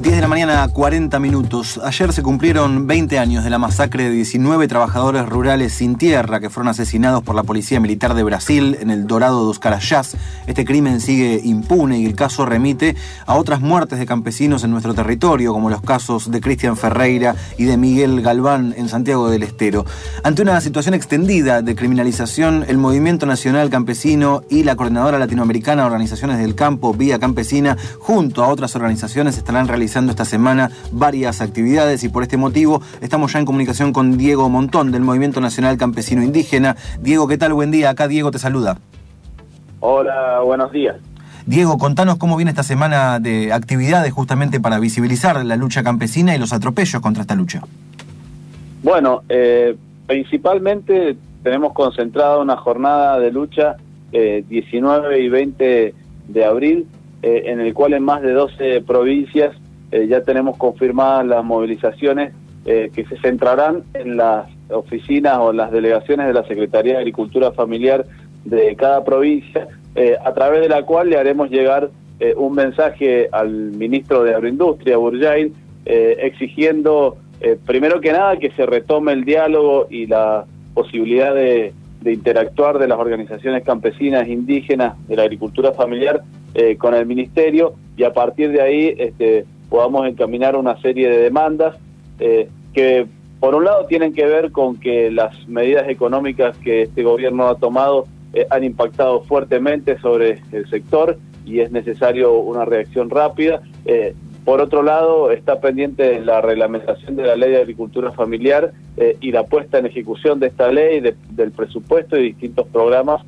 10 de la mañana, 40 minutos. Ayer se cumplieron 20 años de la masacre de 19 trabajadores rurales sin tierra que fueron asesinados por la Policía Militar de Brasil en el Dorado dos Carajás. Este crimen sigue impune y el caso remite a otras muertes de campesinos en nuestro territorio, como los casos de Cristian Ferreira y de Miguel Galván en Santiago del Estero. Ante una situación extendida de criminalización, el Movimiento Nacional Campesino y la Coordinadora Latinoamericana de Organizaciones del Campo, Vía Campesina, junto a otras organizaciones, estarán realizando esta semana varias actividades y por este motivo estamos ya en comunicación con Diego Montón del Movimiento Nacional Campesino Indígena. Diego, ¿qué tal? Buen día. Acá Diego te saluda. Hola, buenos días. Diego, contanos cómo viene esta semana de actividades justamente para visibilizar la lucha campesina y los atropellos contra esta lucha. Bueno, eh, principalmente tenemos concentrada una jornada de lucha eh, 19 y 20 de abril, eh, en el cual en más de 12 provincias eh, ya tenemos confirmadas las movilizaciones eh, que se centrarán en las oficinas o las delegaciones de la Secretaría de Agricultura Familiar de cada provincia, eh, a través de la cual le haremos llegar un mensaje al ministro de Agroindustria, Burjail, exigiendo, primero que nada, que se retome el diálogo y la posibilidad de, de interactuar de las organizaciones campesinas indígenas de la agricultura familiar con el ministerio y a partir de ahí este, podamos encaminar una serie de demandas eh, que por un lado tienen que ver con que las medidas económicas que este gobierno ha tomado eh, han impactado fuertemente sobre el sector y es necesario una reacción rápida. Eh, por otro lado, está pendiente la reglamentación de la ley de agricultura familiar y la puesta en ejecución de esta ley, del presupuesto y distintos programas,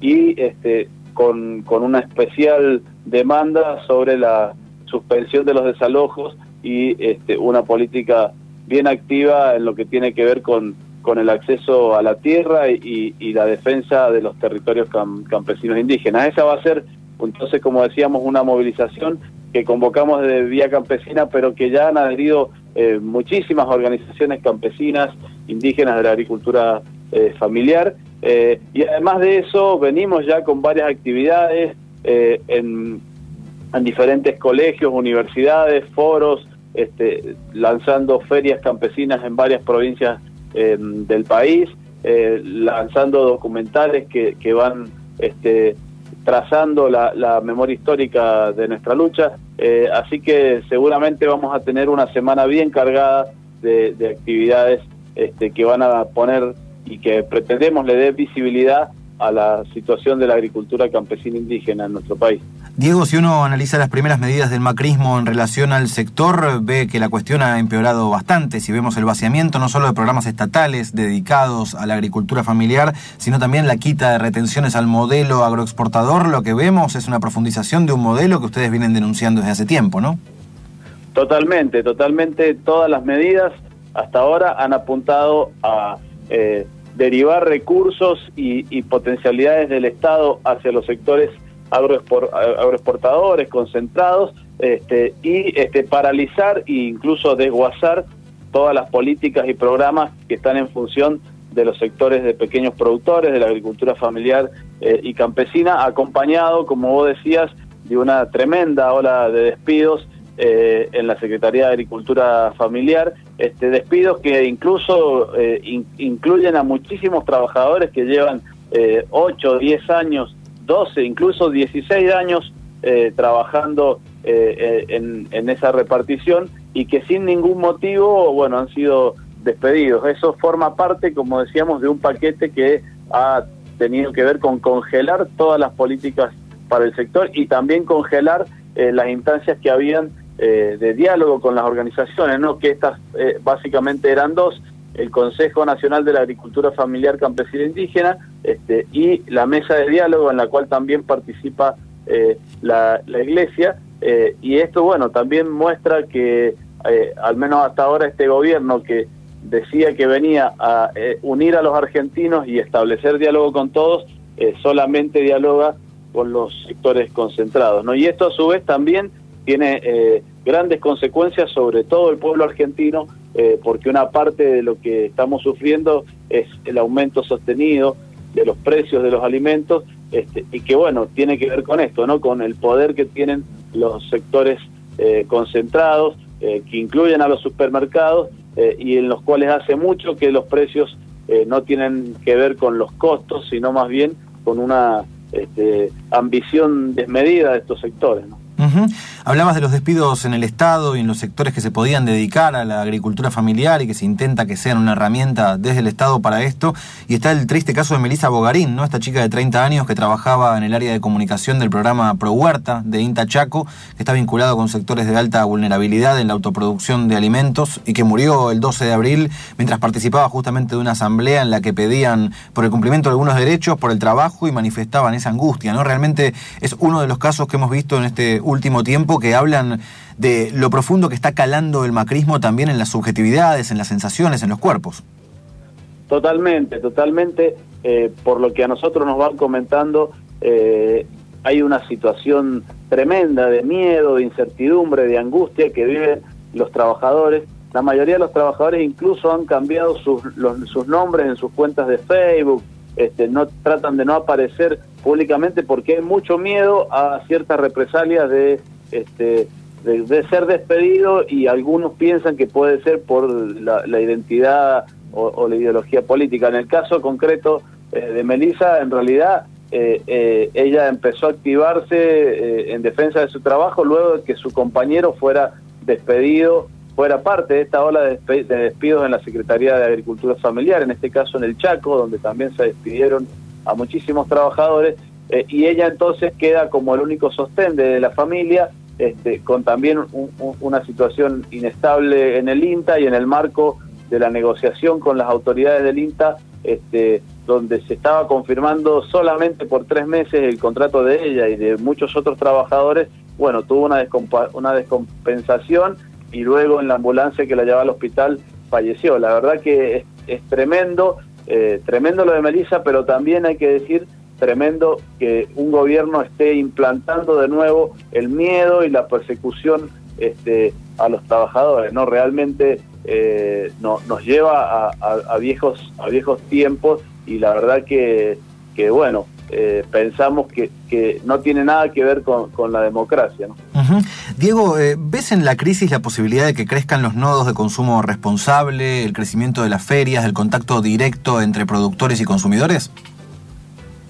y este, con, con una especial demanda sobre la suspensión de los desalojos y este, una política bien activa en lo que tiene que ver con, con el acceso a la tierra y, la defensa de los territorios campesinos indígenas. Esa va a ser, entonces, como decíamos, una movilización que convocamos de Vía Campesina, pero que ya han adherido eh, muchísimas organizaciones campesinas indígenas de la agricultura eh, familiar. Eh, y además de eso, venimos ya con varias actividades en en diferentes colegios, universidades, foros, este, lanzando ferias campesinas en varias provincias em, del país, eh, lanzando documentales que, que van este, trazando la, memoria histórica de nuestra lucha. Eh, así que seguramente vamos a tener una semana bien cargada de, de actividades este, que van a poner y que pretendemos le dé visibilidad a la situación de la agricultura campesina indígena en nuestro país. Diego, si uno analiza las primeras medidas del macrismo en relación al sector, ve que la cuestión ha empeorado bastante. Si vemos el vaciamiento no solo de programas estatales dedicados a la agricultura familiar, sino también la quita de retenciones al modelo agroexportador, lo que vemos es una profundización de un modelo que ustedes vienen denunciando desde hace tiempo, ¿no? Totalmente, totalmente. Todas las medidas hasta ahora han apuntado a... Eh, derivar recursos y, potencialidades del Estado hacia los sectores agroexportadores, concentrados, este, y este, paralizar e incluso desguazar todas las políticas y programas que están en función de los sectores de pequeños productores, de la agricultura familiar eh, y campesina, acompañado, como vos decías, de una tremenda ola de despidos eh, en la Secretaría de Agricultura Familiar, este, despidos que incluso eh, incluyen a muchísimos trabajadores que llevan eh, 8, 10 años, 12, incluso 16 años eh, trabajando en, en, esa repartición y que sin ningún motivo, bueno, han sido despedidos. Eso forma parte, como decíamos, de un paquete que ha tenido que ver con congelar todas las políticas para el sector y también congelar las instancias que habían eh, de diálogo con las organizaciones, ¿no? que estas eh, básicamente eran dos, el Consejo Nacional de la Agricultura Familiar Campesina Indígena este, y la mesa de diálogo en la cual también participa eh, la, la, Iglesia. y esto, bueno, también muestra que, al menos hasta ahora, este gobierno que decía que venía a unir a los argentinos y establecer diálogo con todos, solamente dialoga con los sectores concentrados. ¿no? Y esto a su vez también tiene eh, grandes consecuencias sobre todo el pueblo argentino, eh, porque una parte de lo que estamos sufriendo es el aumento sostenido de los precios de los alimentos, este, y que bueno, tiene que ver con esto, ¿no? Con el poder que tienen los sectores concentrados que incluyen a los supermercados y en los cuales hace mucho que los precios no tienen que ver con los costos, sino más bien con una este, ambición desmedida de estos sectores. ¿no? Hablabas de los despidos en el Estado y en los sectores que se podían dedicar a la agricultura familiar y que se intenta que sean una herramienta desde el Estado para esto. Y está el triste caso de Melissa Bogarín, ¿no? Esta chica de 30 años que trabajaba en el área de comunicación del programa Pro Huerta de INTA Chaco, que está vinculado con sectores de alta vulnerabilidad en la autoproducción de alimentos y que murió el 12 de abril mientras participaba justamente de una asamblea en la que pedían por el cumplimiento de algunos derechos, por el trabajo y manifestaban esa angustia, ¿no? Realmente es uno de los casos que hemos visto en este último tiempo que hablan de lo profundo que está calando el macrismo también en las subjetividades, en las sensaciones, en los cuerpos. Totalmente, totalmente. Eh, por lo que a nosotros nos van comentando, eh, hay una situación tremenda de miedo, de incertidumbre, de angustia que viven los trabajadores. La mayoría de los trabajadores incluso han cambiado sus, sus nombres en sus cuentas de Facebook, este, no tratan de no aparecer públicamente porque hay mucho miedo a ciertas represalias de este, de, ser despedido y algunos piensan que puede ser por la, identidad o, la ideología política. En el caso concreto eh, de Melissa, en realidad eh, eh, ella empezó a activarse en defensa de su trabajo luego de que su compañero fuera despedido, fuera parte de esta ola de despidos en la Secretaría de Agricultura Familiar, en este caso en el Chaco, donde también se despidieron a muchísimos trabajadores, y ella entonces queda como el único sostén de la familia este, con también una situación inestable en el INTA y en el marco de la negociación con las autoridades del INTA, este, donde se estaba confirmando solamente por tres meses el contrato de ella y de muchos otros trabajadores, bueno, tuvo una, una descompensación y luego en la ambulancia que la llevaba al hospital falleció. La verdad que es, tremendo, eh, tremendo lo de Melissa, pero también hay que decir tremendo que un gobierno esté implantando de nuevo el miedo y la persecución este, a los trabajadores, ¿no? Realmente eh, no, nos lleva a, viejos, a viejos tiempos y la verdad que, que bueno, eh, pensamos que, que, no tiene nada que ver con, la democracia. ¿no? Diego, eh, ¿ves en la crisis la posibilidad de que crezcan los nodos de consumo responsable, el crecimiento de las ferias, el contacto directo entre productores y consumidores?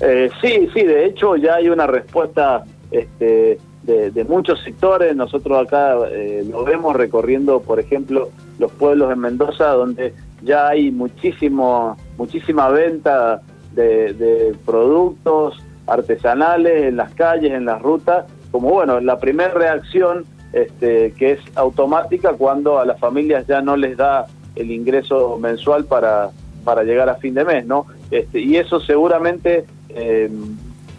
Eh, sí, sí, de hecho ya hay una respuesta este, de, muchos sectores. Nosotros acá eh, lo vemos recorriendo, por ejemplo, los pueblos en Mendoza, donde ya hay muchísimo, muchísima venta de, productos artesanales en las calles, en las rutas, como bueno, la primera reacción este, que es automática cuando a las familias ya no les da el ingreso mensual para, para llegar a fin de mes, ¿no? Este, y eso seguramente eh,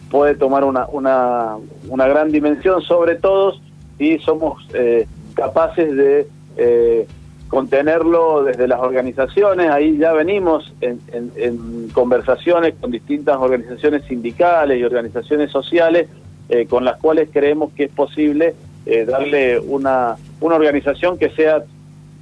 puede tomar una, una, una, gran dimensión, sobre todo si somos eh, capaces de eh, contenerlo desde las organizaciones. Ahí ya venimos en, en, conversaciones con distintas organizaciones sindicales y organizaciones sociales eh, con las cuales creemos que es posible darle una, una organización que sea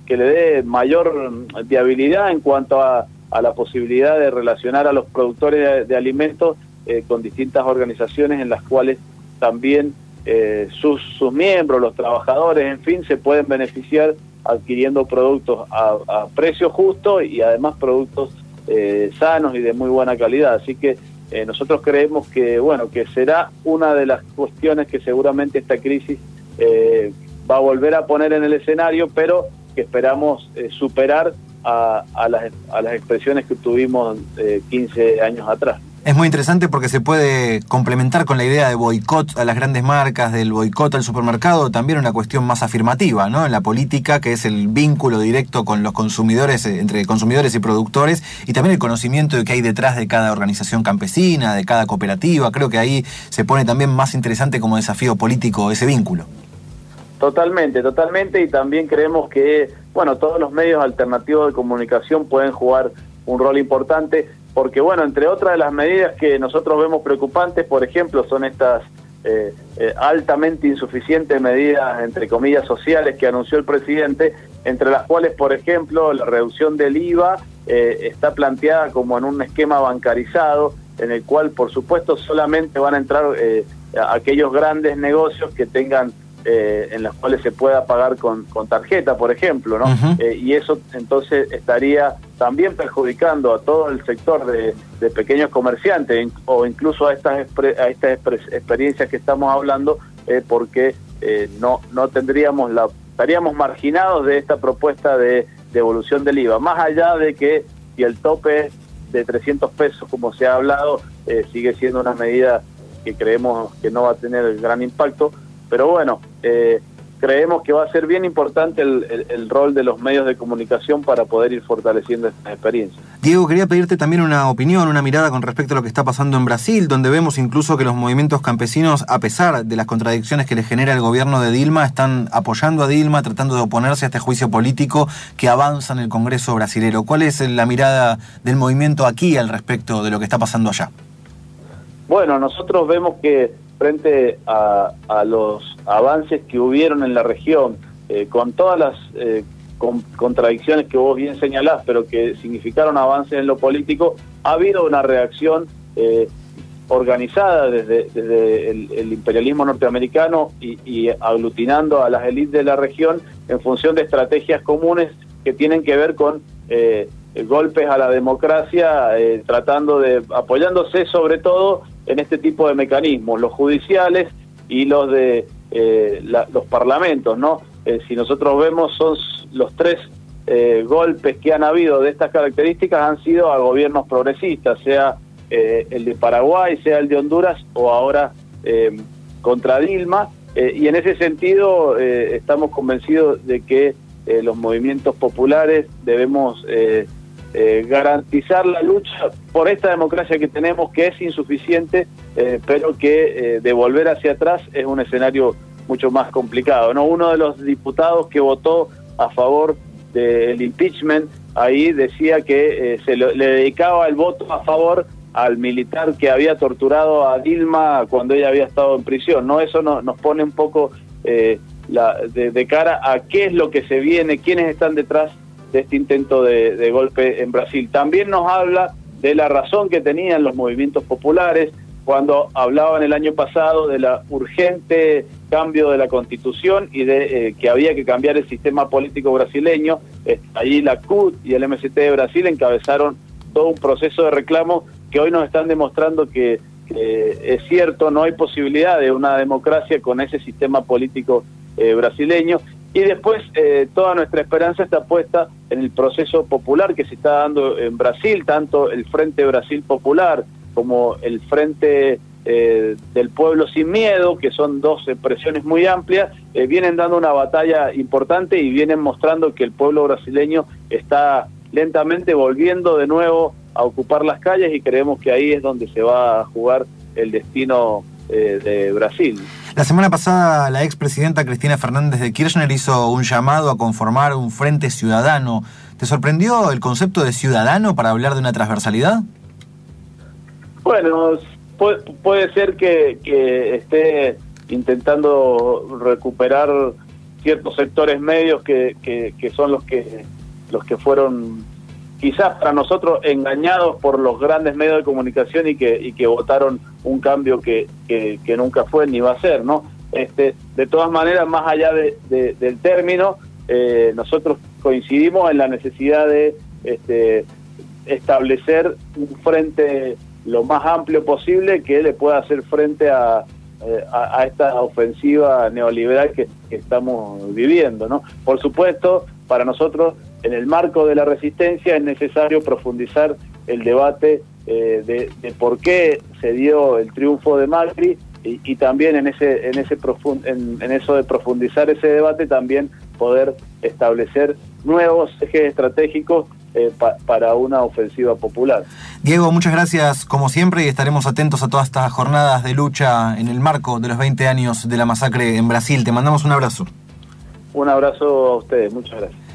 que le dé mayor viabilidad en cuanto a a la posibilidad de relacionar a los productores de, alimentos eh, con distintas organizaciones en las cuales también eh, sus, sus miembros, los trabajadores, en fin, se pueden beneficiar adquiriendo productos a, precio justo y además productos eh, sanos y de muy buena calidad. Así que nosotros creemos que, bueno, que será una de las cuestiones que seguramente esta crisis va a volver a poner en el escenario, pero que esperamos superar a, las, a las expresiones que tuvimos 15 eh, años atrás. Es muy interesante porque se puede complementar con la idea de boicot a las grandes marcas, del boicot al supermercado, también una cuestión más afirmativa, ¿no? En la política, que es el vínculo directo con los consumidores, eh, entre consumidores y productores, y también el conocimiento de que hay detrás de cada organización campesina, de cada cooperativa. Creo que ahí se pone también más interesante como desafío político ese vínculo. Totalmente, totalmente, y también creemos que, bueno, todos los medios alternativos de comunicación pueden jugar un rol importante, porque, bueno, entre otras de las medidas que nosotros vemos preocupantes, por ejemplo, son estas eh, eh, altamente insuficientes medidas, entre comillas, sociales que anunció el presidente, entre las cuales, por ejemplo, la reducción del IVA eh, está planteada como en un esquema bancarizado, en el cual, por supuesto, solamente van a entrar aquellos grandes negocios que tengan eh, en las cuales se pueda pagar con, tarjeta, por ejemplo, ¿no? Eh, y eso entonces estaría también perjudicando a todo el sector de, pequeños comerciantes o incluso a estas, a estas experiencias que estamos hablando, eh, porque no, no tendríamos la, estaríamos marginados de esta propuesta de devolución del IVA, más allá de que si el tope de 300 pesos, como se ha hablado, sigue siendo una medida que creemos que no va a tener gran impacto, pero bueno, eh, creemos que va a ser bien importante el, rol de los medios de comunicación para poder ir fortaleciendo esta experiencia. Diego, quería pedirte también una opinión, una mirada con respecto a lo que está pasando en Brasil, donde vemos incluso que los movimientos campesinos, a pesar de las contradicciones que le genera el gobierno de Dilma, están apoyando a Dilma, tratando de oponerse a este juicio político que avanza en el Congreso brasilero. ¿Cuál es la mirada del movimiento aquí al respecto de lo que está pasando allá? Bueno, nosotros vemos que frente a, los avances que hubieron en la región, eh, con todas las eh, contradicciones que vos bien señalás, pero que significaron avances en lo político, ha habido una reacción eh, organizada desde, el, imperialismo norteamericano y, aglutinando a las élites de la región en función de estrategias comunes que tienen que ver con golpes a la democracia, tratando de, apoyándose sobre todo en este tipo de mecanismos, los judiciales y los de eh, los parlamentos, ¿no? Eh, si nosotros vemos, son los tres eh, golpes que han habido de estas características han sido a gobiernos progresistas, sea el de Paraguay, sea el de Honduras o ahora contra Dilma. y en ese sentido estamos convencidos de que los movimientos populares debemos eh, garantizar la lucha por esta democracia que tenemos, que es insuficiente, eh, pero que eh, de volver hacia atrás es un escenario mucho más complicado. ¿no? Uno de los diputados que votó a favor del impeachment, ahí decía que se le dedicaba el voto a favor al militar que había torturado a Dilma cuando ella había estado en prisión. ¿no? Eso nos pone un poco la, de cara a qué es lo que se viene, quiénes están detrás de este intento de, golpe en Brasil. También nos habla de la razón que tenían los movimientos populares cuando hablaban el año pasado de la urgente cambio de la constitución y de eh, que había que cambiar el sistema político brasileño. allí la CUT y el MST de Brasil encabezaron todo un proceso de reclamo que hoy nos están demostrando que, es cierto, no hay posibilidad de una democracia con ese sistema político eh, brasileño y después eh, toda nuestra esperanza está puesta en el proceso popular que se está dando en Brasil, tanto el Frente Brasil Popular como el Frente eh, del Pueblo Sin Miedo, que son dos expresiones muy amplias, eh, vienen dando una batalla importante y vienen mostrando que el pueblo brasileño está lentamente volviendo de nuevo a ocupar las calles y creemos que ahí es donde se va a jugar el destino de Brasil. La semana pasada la expresidenta Cristina Fernández de Kirchner hizo un llamado a conformar un frente ciudadano. ¿Te sorprendió el concepto de ciudadano para hablar de una transversalidad? Bueno, puede, ser que, esté intentando recuperar ciertos sectores medios que, son los que los que fueron quizás para nosotros engañados por los grandes medios de comunicación y que votaron un cambio que, que, nunca fue ni va a ser, ¿no? Este, de todas maneras, más allá de, del término, eh, nosotros coincidimos en la necesidad de este, establecer un frente lo más amplio posible que le pueda hacer frente a, eh, a, esta ofensiva neoliberal que, estamos viviendo. ¿no? Por supuesto, para nosotros en el marco de la resistencia es necesario profundizar el debate eh, de, por qué se dio el triunfo de Macri y, también en ese en ese en, eso de profundizar ese debate también poder establecer nuevos ejes estratégicos eh, para una ofensiva popular. Diego, muchas gracias como siempre y estaremos atentos a todas estas jornadas de lucha en el marco de los 20 años de la masacre en Brasil. Te mandamos un abrazo. Un abrazo a ustedes, muchas gracias.